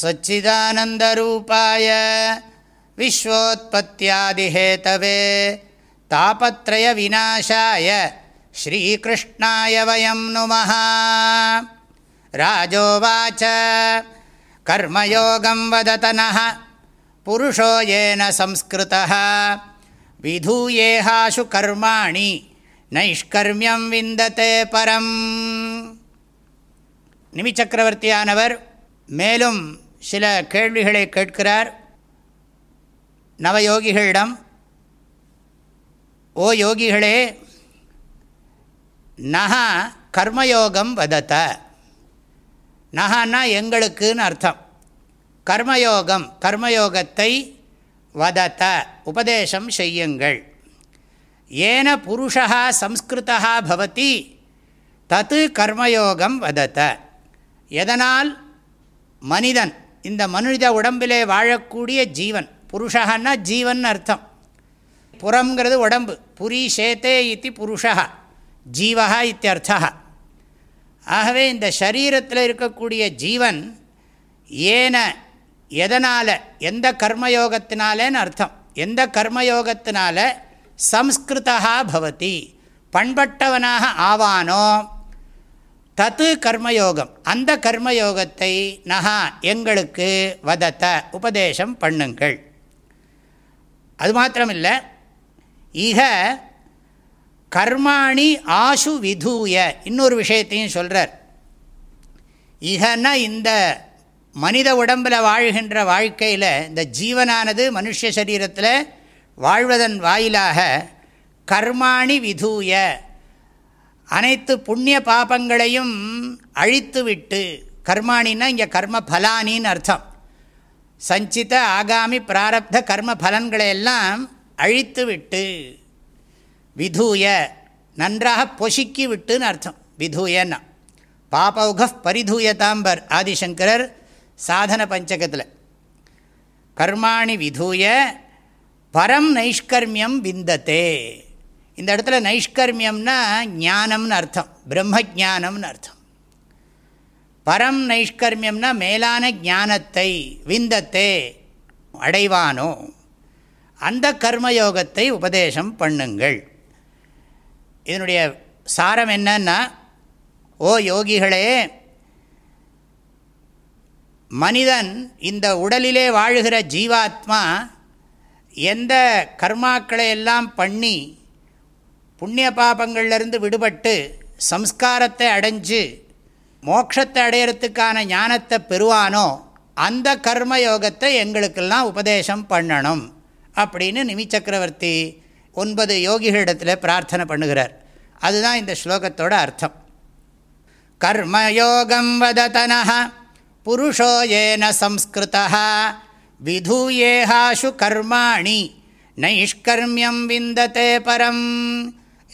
सच्चिदानन्दरूपाय विश्वोत्पत्त्यादिहेतवे तापत्रयविनाशाय श्रीकृष्णाय वयं नुमः राजोवाच कर्मयोगं वदतनः पुरुषो येन संस्कृतः विधूयेहाशु कर्माणि नैष्कर्म्यं विन्दते परम् நிமிச்சக்கரவர்த்தியானவர் மேலும் சில கேள்விகளை கேட்கிறார். நவயோகிகளிடம் ஓ யோகிகளே நகா கர்மயோகம் வதத்த. நகான்னா எங்களுக்குன்னு அர்த்தம். கர்மயோகம் கர்மயோகத்தை வதத்த. உபதேசம் செய்யுங்கள். ஏன புருஷா சம்ஸ்கிருதா பவதி தத்து கர்மயோகம் வதத்த. எதனால்? மனிதன். இந்த மனித உடம்பிலே வாழக்கூடிய ஜீவன். புருஷகன்னா ஜீவன் அர்த்தம். புறங்கிறது உடம்பு. புரி சேத்தே இத்தி புருஷா. ஜீவா இத்தியர்த்தா ஆகவே இந்த சரீரத்தில் இருக்கக்கூடிய ஜீவன் ஏன எதனால் எந்த கர்மயோகத்தினாலேன்னு அர்த்தம். எந்த கர்மயோகத்தினால சம்ஸ்கிருதா பவதி. பண்பட்டவனாக ஆவானோ. தத்து கர்மயோகம். அந்த கர்மயோகத்தை நகா எங்களுக்கு வதத்த உபதேசம் பண்ணுங்கள். அது மாத்திரமில்லை இக கர்மாணி ஆசு விதூய இன்னொரு விஷயத்தையும் சொல்கிறார் இகன்னா இந்த மனித உடம்பில் வாழ்கின்ற வாழ்க்கையில் இந்த ஜீவனானது மனுஷ சரீரத்தில் வாழ்வதன் வாயிலாக கர்மாணி விதூய அனைத்து புண்ணிய பாபங்களையும் அழித்துவிட்டு கர்மாணின்னா இங்கே கர்ம பலானின்னு அர்த்தம். சஞ்சித ஆகாமி பிராரப்த கர்ம பலன்களை எல்லாம் அழித்து விட்டு விதூய நன்றாக பொசுக்கி விட்டுன்னு அர்த்தம். விதூயன்னா. பாபௌக பரிதூயதாம்பர் ஆதிசங்கரர் சாதன பஞ்சகத்தில். கர்மாணி விதூய பரம் நைஷ்கர்மியம் விந்தத்தே. இந்த இடத்துல நைஷ்கர்மியம்னா ஞானம்னு அர்த்தம் பிரம்ம ஜானம்னு அர்த்தம். பரம் நைஷ்கர்மியம்னா மேலான ஞானத்தை விந்தத்தே அடைவானோ அந்த கர்மயோகத்தை உபதேசம் பண்ணுங்கள். இதனுடைய சாரம் என்னன்னா ஓ யோகிகளே மனிதன் இந்த உடலிலே வாழுகிற ஜீவாத்மா எந்த கர்மாக்களை எல்லாம் பண்ணி புண்ணிய பாபங்கள்லேருந்து விடுபட்டு சம்ஸ்காரத்தை அடைஞ்சு மோட்சத்தை அடையிறதுக்கான ஞானத்தை பெறுவானோ அந்த கர்மயோகத்தை எங்களுக்கெல்லாம் உபதேசம் பண்ணணும் அப்படின்னு நிமி சக்கரவர்த்தி ஒன்பது யோகிகளிடத்தில் பிரார்த்தனை பண்ணுகிறார். அதுதான் இந்த ஸ்லோகத்தோட அர்த்தம். கர்மயோகம் வததன புருஷோ ஏன சம்ஸ்கிருதா விதூயேஹாஷு கர்மாணி நைஷ்கர்மியம் விந்ததே பரம்.